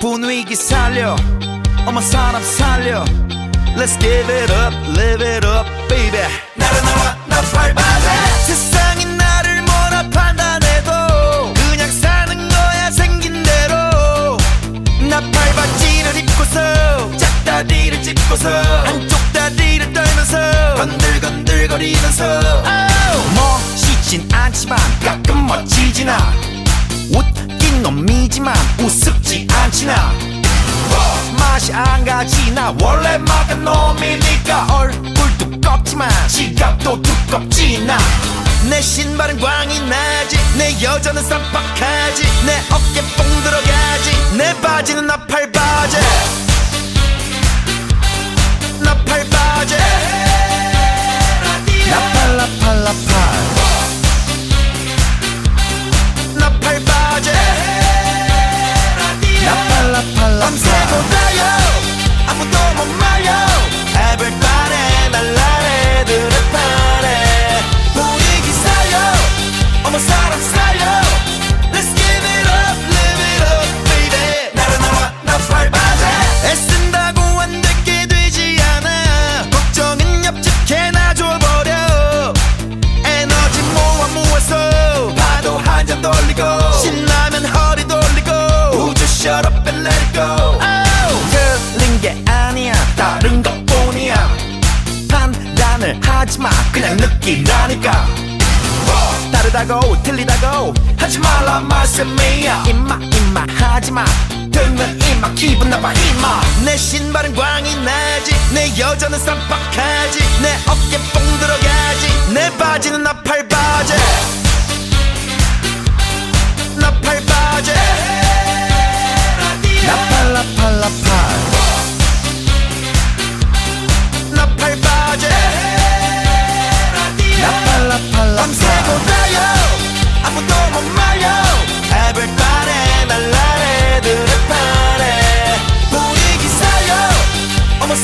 분위기 살려. 어머 사람 살려. Let's give it up, live it up, baby. 나른나와 나 밟아대 세상이 나를 뭐라 판단해도 그냥 사는 거야 생긴 대로. 나 밟아지를 입고서 짝다리를 짚고서 한쪽 다리를 떨면서 건들건들거리면서. Oh! 멋있진 않지만 가끔 멋지진 않 아 놈이지만 우습지 않지나. 맛이 안 가지 나. 원래 막은 놈이니까 얼굴 두껍지만 지갑도 두껍지 나 내 신발은 광이 나지. 내 여자는 쌈박하지. 내 어깨 뽕 들어가지. 내 바지는 나팔바지 나 shut up and let it go. 틀린 게 아니야. 다른 것 뿐이야. 판단을 하지마. 그냥 느끼라니까. 다르다고 틀리다고 하지 말라 말씀이야. 임마 임마 하지마. 듣는 임마. 기분 나빠 임마. 내 신발은 광이 나지. 내 여자는 쌈박하지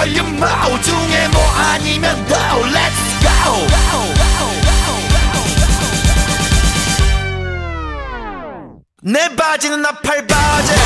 걸린 마오 중에 뭐 아니면 No Let's go. 내 바지는 나팔 바지